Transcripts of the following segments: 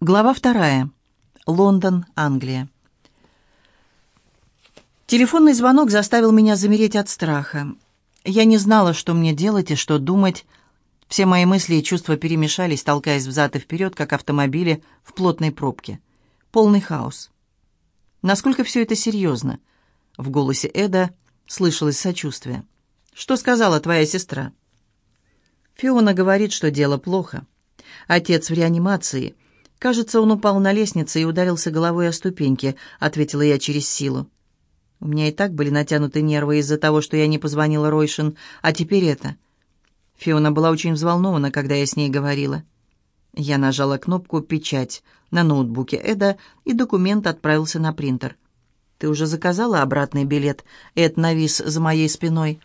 Глава вторая. Лондон, Англия. Телефонный звонок заставил меня замереть от страха. Я не знала, что мне делать и что думать. Все мои мысли и чувства перемешались, толкаясь взад и вперед, как автомобили в плотной пробке. Полный хаос. Насколько все это серьезно? В голосе Эда слышалось сочувствие. «Что сказала твоя сестра?» Фиона говорит, что дело плохо. Отец в реанимации — «Кажется, он упал на лестнице и ударился головой о ступеньки», — ответила я через силу. У меня и так были натянуты нервы из-за того, что я не позвонила Ройшин, а теперь это. Фиона была очень взволнована, когда я с ней говорила. Я нажала кнопку «Печать» на ноутбуке Эда, и документ отправился на принтер. «Ты уже заказала обратный билет?» Эд навис за моей спиной.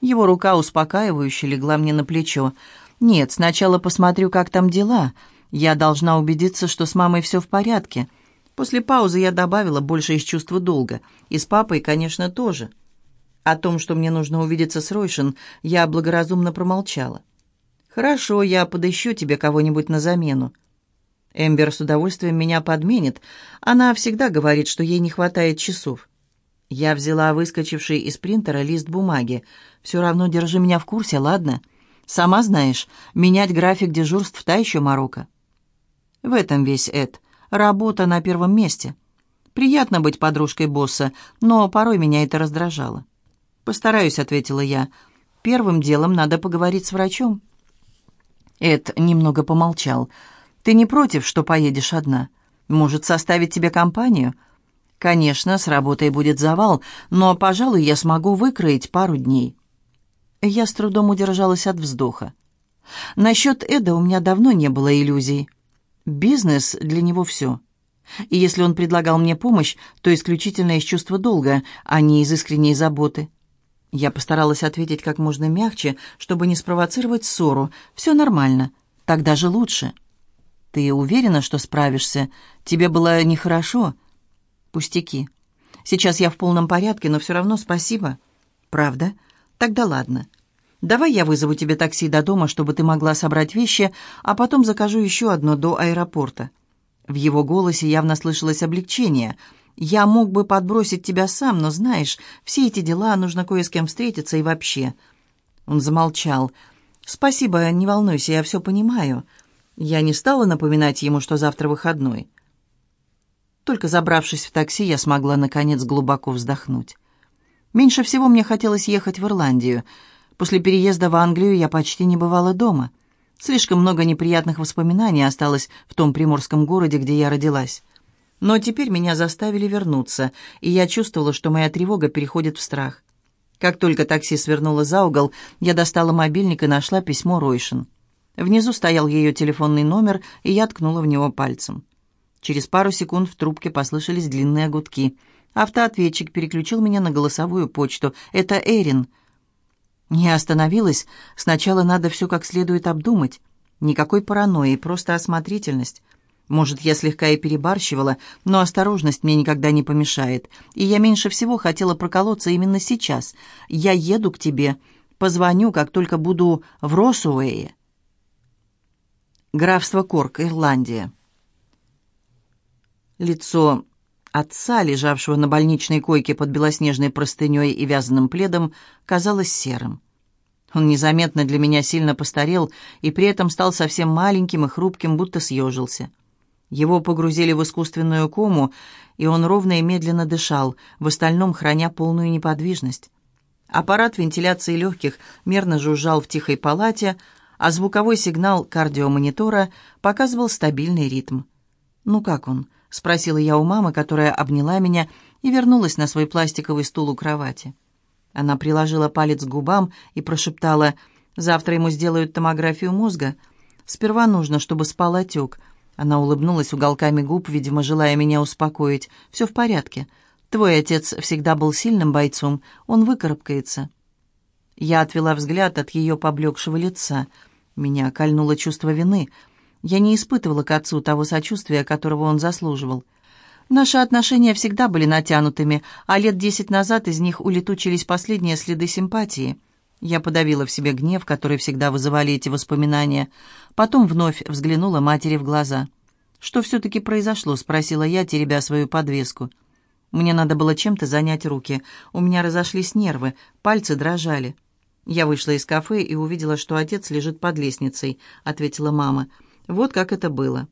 Его рука успокаивающе легла мне на плечо. «Нет, сначала посмотрю, как там дела», я должна убедиться, что с мамой все в порядке. После паузы я добавила больше из чувства долга. И с папой, конечно, тоже. О том, что мне нужно увидеться с Ройшин, я благоразумно промолчала. «Хорошо, я подыщу тебе кого-нибудь на замену». Эмбер с удовольствием меня подменит. Она всегда говорит, что ей не хватает часов. Я взяла выскочивший из принтера лист бумаги. «Все равно держи меня в курсе, ладно? Сама знаешь, менять график дежурств — та еще морока». В этом весь Эд. Работа на первом месте. Приятно быть подружкой босса, но порой меня это раздражало. «Постараюсь», — ответила я. «Первым делом надо поговорить с врачом». Эд немного помолчал. «Ты не против, что поедешь одна? Может, составить тебе компанию?» «Конечно, с работой будет завал, но, пожалуй, я смогу выкроить пару дней». Я с трудом удержалась от вздоха. Насчет Эда у меня давно не было иллюзий. Бизнес для него все. И если он предлагал мне помощь, то исключительно из чувства долга, а не из искренней заботы. Я постаралась ответить как можно мягче, чтобы не спровоцировать ссору. «Все нормально. Так даже лучше». «Ты уверена, что справишься? Тебе было нехорошо?» «Пустяки. Сейчас я в полном порядке, но все равно спасибо». «Правда? Тогда ладно. Давай я вызову тебе такси до дома, чтобы ты могла собрать вещи, а потом закажу еще одно до аэропорта». В его голосе явно слышалось облегчение. «Я мог бы подбросить тебя сам, но, знаешь, все эти дела, нужно кое с кем встретиться и вообще». Он замолчал. «Спасибо, не волнуйся, я все понимаю». Я не стала напоминать ему, что завтра выходной. Только забравшись в такси, я смогла, наконец, глубоко вздохнуть. Меньше всего мне хотелось ехать в Ирландию — После переезда в Англию я почти не бывала дома. Слишком много неприятных воспоминаний осталось в том приморском городе, где я родилась. Но теперь меня заставили вернуться, и я чувствовала, что моя тревога переходит в страх. Как только такси свернуло за угол, я достала мобильник и нашла письмо Ройшин. Внизу стоял ее телефонный номер, и я ткнула в него пальцем. Через пару секунд в трубке послышались длинные гудки. Автоответчик переключил меня на голосовую почту. «Это Эрин». Не остановилась. Сначала надо все как следует обдумать. Никакой паранойи, просто осмотрительность. Может, я слегка и перебарщивала, но осторожность мне никогда не помешает. И я меньше всего хотела проколоться именно сейчас. Я еду к тебе. Позвоню, как только буду в Росуэе. Графство Корк, Ирландия. Лицо отца, лежавшего на больничной койке под белоснежной простыней и вязаным пледом, казалось серым. Он незаметно для меня сильно постарел и при этом стал совсем маленьким и хрупким, будто съежился. Его погрузили в искусственную кому, и он ровно и медленно дышал, в остальном храня полную неподвижность. Аппарат вентиляции легких мерно жужжал в тихой палате, а звуковой сигнал кардиомонитора показывал стабильный ритм. «Ну как он?» — спросила я у мамы, которая обняла меня и вернулась на свой пластиковый стул у кровати. Она приложила палец к губам и прошептала, «Завтра ему сделают томографию мозга. Сперва нужно, чтобы спал отек». Она улыбнулась уголками губ, видимо, желая меня успокоить. «Все в порядке. Твой отец всегда был сильным бойцом. Он выкарабкается». Я отвела взгляд от ее поблекшего лица. Меня кольнуло чувство вины — я не испытывала к отцу того сочувствия, которого он заслуживал. Наши отношения всегда были натянутыми, а лет десять назад из них улетучились последние следы симпатии. Я подавила в себе гнев, который всегда вызывали эти воспоминания. Потом вновь взглянула матери в глаза. «Что все-таки произошло?» — спросила я, теребя свою подвеску. Мне надо было чем-то занять руки. У меня разошлись нервы, пальцы дрожали. «Я вышла из кафе и увидела, что отец лежит под лестницей», — ответила мама. «Вот как это было».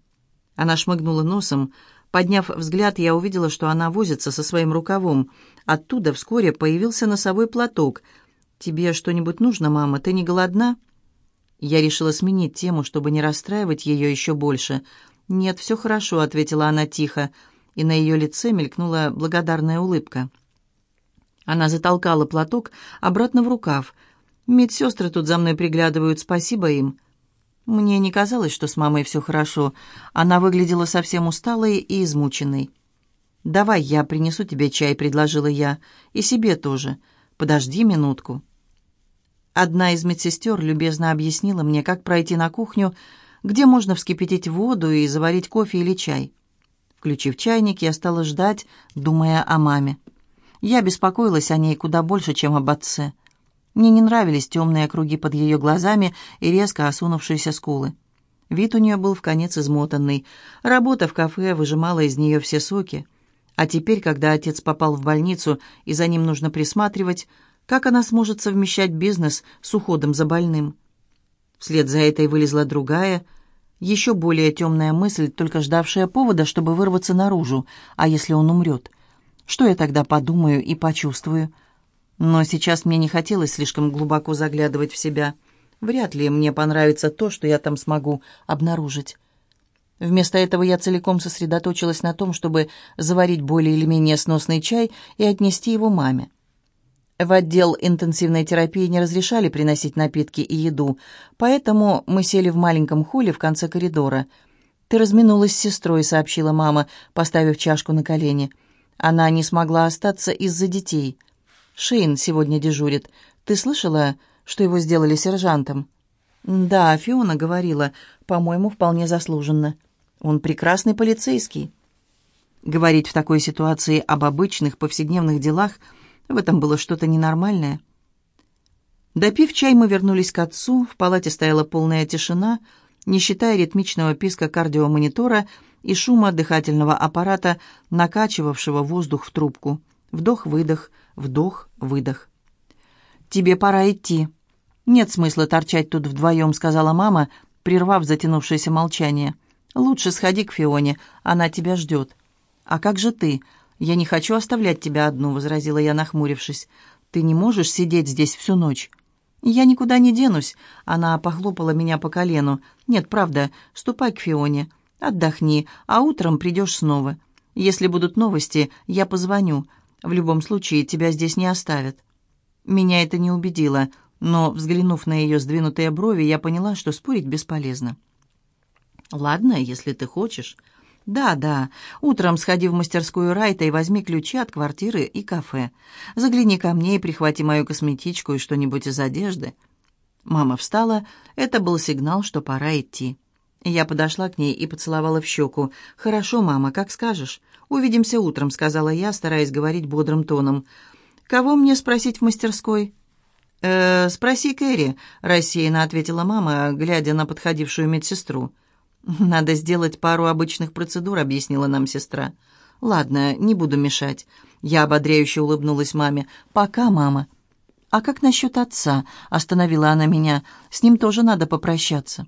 Она шмыгнула носом. Подняв взгляд, я увидела, что она возится со своим рукавом. Оттуда вскоре появился носовой платок. «Тебе что-нибудь нужно, мама? Ты не голодна?» Я решила сменить тему, чтобы не расстраивать ее еще больше. «Нет, все хорошо», — ответила она тихо, и на ее лице мелькнула благодарная улыбка. Она затолкала платок обратно в рукав. «Медсестры тут за мной приглядывают, спасибо им». Мне не казалось, что с мамой все хорошо. Она выглядела совсем усталой и измученной. «Давай я принесу тебе чай», — предложила я. «И себе тоже. Подожди минутку». Одна из медсестер любезно объяснила мне, как пройти на кухню, где можно вскипятить воду и заварить кофе или чай. Включив чайник, я стала ждать, думая о маме. Я беспокоилась о ней куда больше, чем об отце. Мне не нравились темные круги под ее глазами и резко осунувшиеся скулы. Вид у нее был в конец измотанный. Работа в кафе выжимала из нее все соки. А теперь, когда отец попал в больницу и за ним нужно присматривать, как она сможет совмещать бизнес с уходом за больным? Вслед за этой вылезла другая, еще более темная мысль, только ждавшая повода, чтобы вырваться наружу. А если он умрет? Что я тогда подумаю и почувствую? Но сейчас мне не хотелось слишком глубоко заглядывать в себя. Вряд ли мне понравится то, что я там смогу обнаружить. Вместо этого я целиком сосредоточилась на том, чтобы заварить более или менее сносный чай и отнести его маме. В отдел интенсивной терапии не разрешали приносить напитки и еду, поэтому мы сели в маленьком холле в конце коридора. «Ты разминулась с сестрой», — сообщила мама, поставив чашку на колени. «Она не смогла остаться из-за детей. Шейн сегодня дежурит. Ты слышала, что его сделали сержантом?» «Да, Фиона говорила. По-моему, вполне заслуженно. Он прекрасный полицейский». Говорить в такой ситуации об обычных повседневных делах — в этом было что-то ненормальное. Допив чай, мы вернулись к отцу. В палате стояла полная тишина, не считая ритмичного писка кардиомонитора и шума дыхательного аппарата, накачивавшего воздух в трубку. Вдох-выдох, вдох-выдох. «Тебе пора идти». «Нет смысла торчать тут вдвоем», — сказала мама, прервав затянувшееся молчание. «Лучше сходи к Фионе, она тебя ждет». «А как же ты?» «Я не хочу оставлять тебя одну», — возразила я, нахмурившись. «Ты не можешь сидеть здесь всю ночь». «Я никуда не денусь», — она похлопала меня по колену. «Нет, правда, ступай к Фионе, отдохни, а утром придешь снова. Если будут новости, я позвоню. В любом случае, тебя здесь не оставят». Меня это не убедило, но, взглянув на ее сдвинутые брови, я поняла, что спорить бесполезно. «Ладно, если ты хочешь». «Да, да. Утром сходи в мастерскую Райта и возьми ключи от квартиры и кафе. Загляни ко мне и прихвати мою косметичку и что-нибудь из одежды». Мама встала. Это был сигнал, что пора идти. Я подошла к ней и поцеловала в щеку. «Хорошо, мама, как скажешь. Увидимся утром», — сказала я, стараясь говорить бодрым тоном. «Кого мне спросить в мастерской?» «Э, «Спроси Кэрри», — рассеянно ответила мама, глядя на подходившую медсестру. «Надо сделать пару обычных процедур», — объяснила нам сестра. «Ладно, не буду мешать». Я ободряюще улыбнулась маме. «Пока, мама». «А как насчет отца?» — остановила она меня. «С ним тоже надо попрощаться».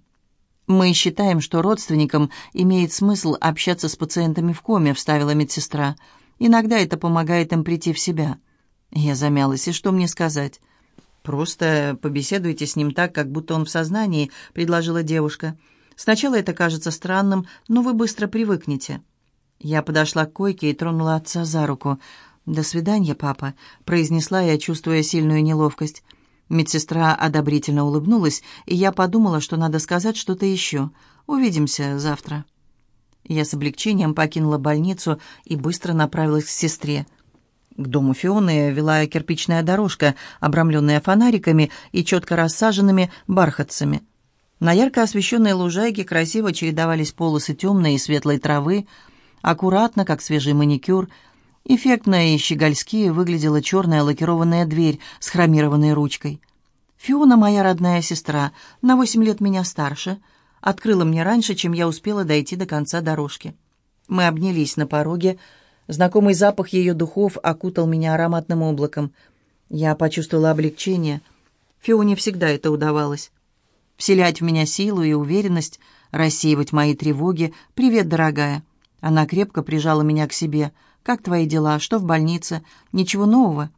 «Мы считаем, что родственникам имеет смысл общаться с пациентами в коме», — вставила медсестра. «Иногда это помогает им прийти в себя». Я замялась. «И что мне сказать?» «Просто побеседуйте с ним так, как будто он в сознании», — предложила девушка. Сначала это кажется странным, но вы быстро привыкнете». Я подошла к койке и тронула отца за руку. «До свидания, папа», — произнесла я, чувствуя сильную неловкость. Медсестра одобрительно улыбнулась, и я подумала, что надо сказать что-то еще. «Увидимся завтра». Я с облегчением покинула больницу и быстро направилась к сестре. К дому Фионы вела кирпичная дорожка, обрамленная фонариками и четко рассаженными бархатцами. На ярко освещенной лужайке красиво чередовались полосы темной и светлой травы, аккуратно, как свежий маникюр. Эффектно и щегольски выглядела черная лакированная дверь с хромированной ручкой. Фиона моя родная сестра, на восемь лет меня старше. открыла мне раньше, чем я успела дойти до конца дорожки. Мы обнялись на пороге. Знакомый запах ее духов окутал меня ароматным облаком. Я почувствовала облегчение. Фионе всегда это удавалось. Вселять в меня силу и уверенность, рассеивать мои тревоги. «Привет, дорогая». Она крепко прижала меня к себе. «Как твои дела? Что в больнице? Ничего нового?»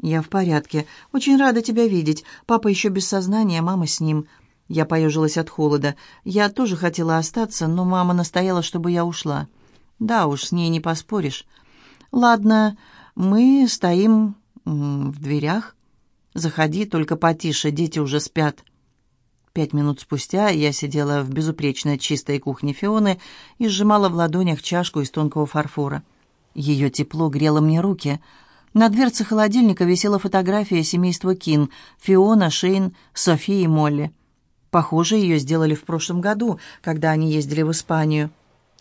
«Я в порядке. Очень рада тебя видеть. Папа еще без сознания, мама с ним». Я поежилась от холода. Я тоже хотела остаться, но мама настояла, чтобы я ушла. Да уж, с ней не поспоришь. Ладно, мы стоим в дверях. Заходи, только потише, дети уже спят. Пять минут спустя я сидела в безупречно чистой кухне Фионы и сжимала в ладонях чашку из тонкого фарфора. Ее тепло грело мне руки. На дверце холодильника висела фотография семейства Кин — Фиона, Шейн, Софи и Молли. Похоже, ее сделали в прошлом году, когда они ездили в Испанию.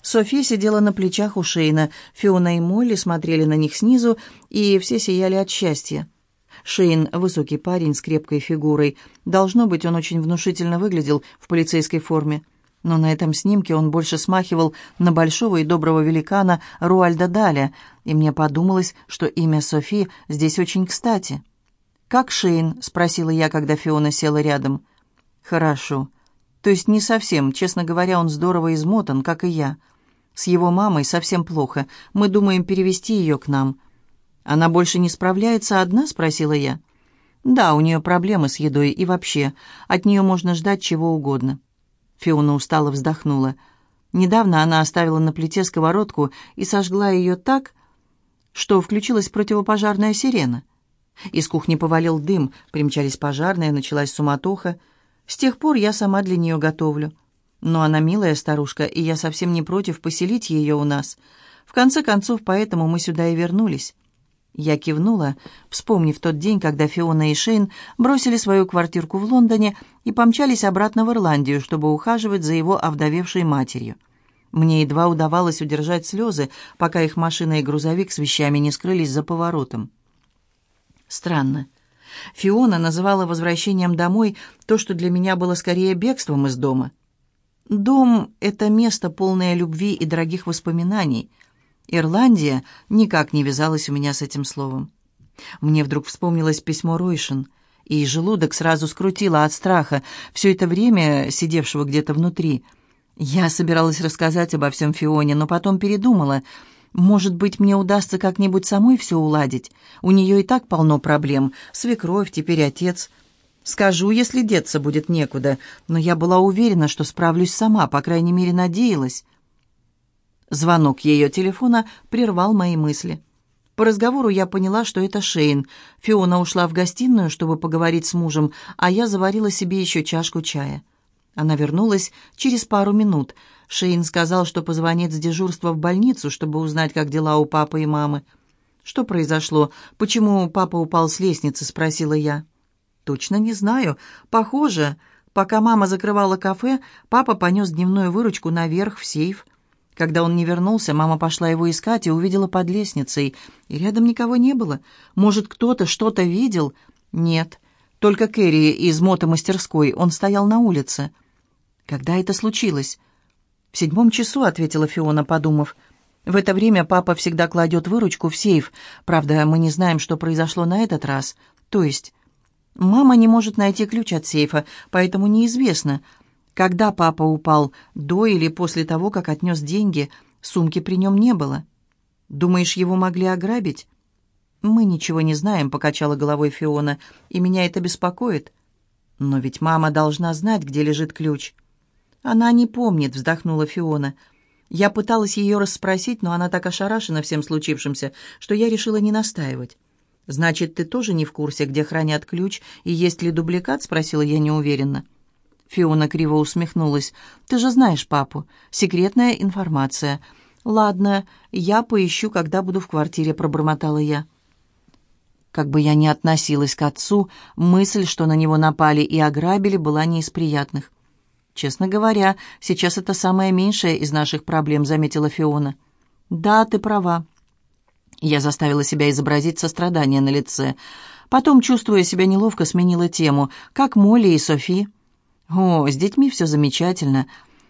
Софи сидела на плечах у Шейна, Фиона и Молли смотрели на них снизу, и все сияли от счастья. Шейн — высокий парень с крепкой фигурой. Должно быть, он очень внушительно выглядел в полицейской форме. Но на этом снимке он больше смахивал на большого и доброго великана Руальда Даля, и мне подумалось, что имя Софи здесь очень кстати. «Как Шейн?» — спросила я, когда Фиона села рядом. «Хорошо. То есть не совсем. Честно говоря, он здорово измотан, как и я. С его мамой совсем плохо. Мы думаем перевести ее к нам». «Она больше не справляется одна?» — спросила я. «Да, у нее проблемы с едой и вообще. От нее можно ждать чего угодно». Фиона устало вздохнула. Недавно она оставила на плите сковородку и сожгла ее так, что включилась противопожарная сирена. Из кухни повалил дым, примчались пожарные, началась суматоха. С тех пор я сама для нее готовлю. Но она милая старушка, и я совсем не против поселить ее у нас. В конце концов, поэтому мы сюда и вернулись. Я кивнула, вспомнив тот день, когда Фиона и Шейн бросили свою квартирку в Лондоне и помчались обратно в Ирландию, чтобы ухаживать за его овдовевшей матерью. Мне едва удавалось удержать слезы, пока их машина и грузовик с вещами не скрылись за поворотом. Странно. Фиона называла возвращением домой то, что для меня было скорее бегством из дома. Дом — это место, полное любви и дорогих воспоминаний — Ирландия никак не вязалась у меня с этим словом. Мне вдруг вспомнилось письмо Ройшин, и желудок сразу скрутило от страха, все это время сидевшего где-то внутри. Я собиралась рассказать обо всем Фионе, но потом передумала. Может быть, мне удастся как-нибудь самой все уладить. У нее и так полно проблем. Свекровь, теперь отец. Скажу, если деться будет некуда, но я была уверена, что справлюсь сама, по крайней мере, надеялась. Звонок ее телефона прервал мои мысли. По разговору я поняла, что это Шейн. Фиона ушла в гостиную, чтобы поговорить с мужем, а я заварила себе еще чашку чая. Она вернулась через пару минут. Шейн сказал, что позвонит с дежурства в больницу, чтобы узнать, как дела у папы и мамы. «Что произошло? Почему папа упал с лестницы?» — спросила я. «Точно не знаю. Похоже. Пока мама закрывала кафе, папа понес дневную выручку наверх в сейф». Когда он не вернулся, мама пошла его искать и увидела под лестницей. И рядом никого не было. Может, кто-то что-то видел? Нет. Только Кэрри из мотомастерской. Он стоял на улице. Когда это случилось? В седьмом часу, ответила Фиона, подумав. В это время папа всегда кладет выручку в сейф. Правда, мы не знаем, что произошло на этот раз. То есть... Мама не может найти ключ от сейфа, поэтому неизвестно, когда папа упал, до или после того, как отнес деньги, сумки при нем не было. Думаешь, его могли ограбить? Мы ничего не знаем, покачала головой Фиона, и меня это беспокоит. Но ведь мама должна знать, где лежит ключ. Она не помнит, вздохнула Фиона. Я пыталась ее расспросить, но она так ошарашена всем случившимся, что я решила не настаивать. «Значит, ты тоже не в курсе, где хранят ключ и есть ли дубликат?» — спросила я неуверенно. Фиона криво усмехнулась. «Ты же знаешь папу. Секретная информация». «Ладно, я поищу, когда буду в квартире», — пробормотала я. Как бы я ни относилась к отцу, мысль, что на него напали и ограбили, была не из приятных. «Честно говоря, сейчас это самая меньшая из наших проблем», — заметила Фиона. «Да, ты права». Я заставила себя изобразить сострадание на лице. Потом, чувствуя себя неловко, сменила тему. «Как Молли и Софи?» «О, с детьми все замечательно.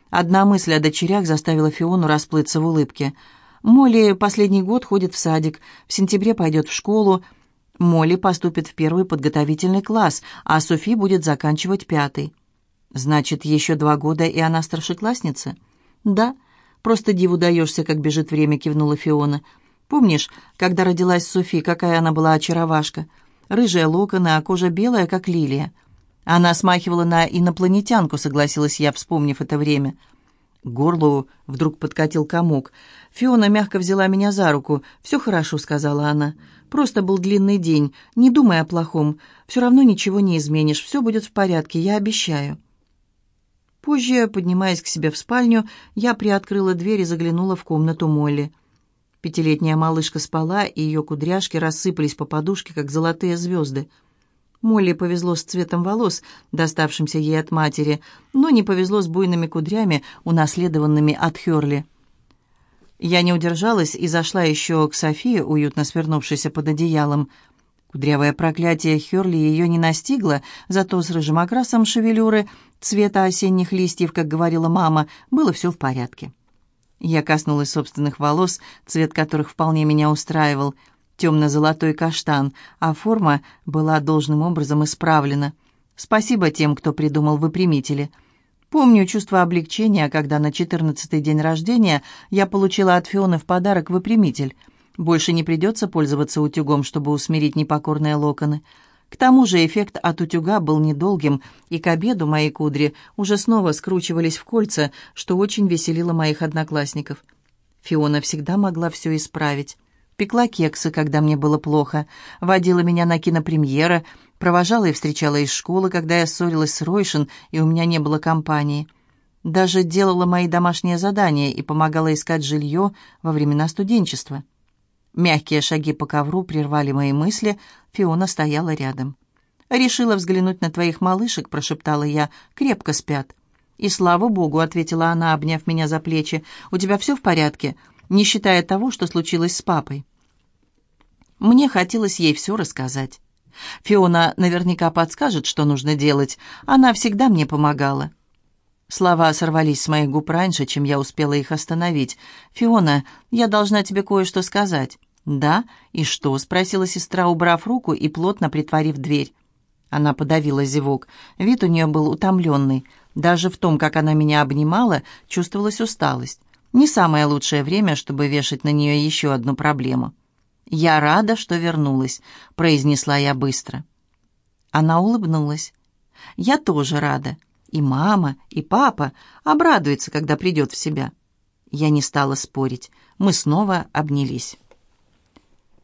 Одна мысль о дочерях заставила Фиону расплыться в улыбке. Молли последний год ходит в садик, в сентябре пойдет в школу. Молли поступит в первый подготовительный класс, а Софи будет заканчивать пятый. Значит, еще два года, и она старшеклассница? Да, просто диву даешься, как бежит время, кивнула Фиона. Помнишь, когда родилась Софи, какая она была очаровашка? Рыжие локоны, а кожа белая, как лилия. Она смахивала на инопланетянку, согласилась я, вспомнив это время. К горлу вдруг подкатил комок. Фиона мягко взяла меня за руку. «Все хорошо», — сказала она. «Просто был длинный день. Не думай о плохом. Все равно ничего не изменишь. Все будет в порядке, я обещаю». Позже, поднимаясь к себе в спальню, я приоткрыла дверь и заглянула в комнату Молли. Пятилетняя малышка спала, и ее кудряшки рассыпались по подушке, как золотые звезды. Молли повезло с цветом волос, доставшимся ей от матери, но не повезло с буйными кудрями, унаследованными от Хёрли. Я не удержалась и зашла еще к Софии, уютно свернувшейся под одеялом. Кудрявое проклятие Хёрли ее не настигло, зато с рыжим окрасом шевелюры, цвета осенних листьев, как говорила мама, было все в порядке. Я коснулась собственных волос, цвет которых вполне меня устраивал — темно-золотой каштан, а форма была должным образом исправлена. Спасибо тем, кто придумал выпрямители. Помню чувство облегчения, когда на четырнадцатый день рождения я получила от Фионы в подарок выпрямитель. Больше не придется пользоваться утюгом, чтобы усмирить непокорные локоны. К тому же эффект от утюга был недолгим, и к обеду мои кудри уже снова скручивались в кольца, что очень веселило моих одноклассников. Фиона всегда могла все исправить пекла кексы, когда мне было плохо, водила меня на кинопремьеры, провожала и встречала из школы, когда я ссорилась с Ройшин, и у меня не было компании. Даже делала мои домашние задания и помогала искать жилье во времена студенчества. Мягкие шаги по ковру прервали мои мысли, Фиона стояла рядом. «Решила взглянуть на твоих малышек», — прошептала я, — «крепко спят». «И слава богу», — ответила она, обняв меня за плечи, — «у тебя все в порядке?» Не считая того, что случилось с папой. Мне хотелось ей все рассказать. Фиона наверняка подскажет, что нужно делать. Она всегда мне помогала. Слова сорвались с моих губ раньше, чем я успела их остановить. «Фиона, я должна тебе кое-что сказать». «Да? И что?» — спросила сестра, убрав руку и плотно притворив дверь. Она подавила зевок. Вид у нее был утомленный. Даже в том, как она меня обнимала, чувствовалась усталость. Не самое лучшее время, чтобы вешать на нее еще одну проблему. «Я рада, что вернулась», — произнесла я быстро. Она улыбнулась. «Я тоже рада. И мама, и папа обрадуются, когда придет в себя». Я не стала спорить. Мы снова обнялись.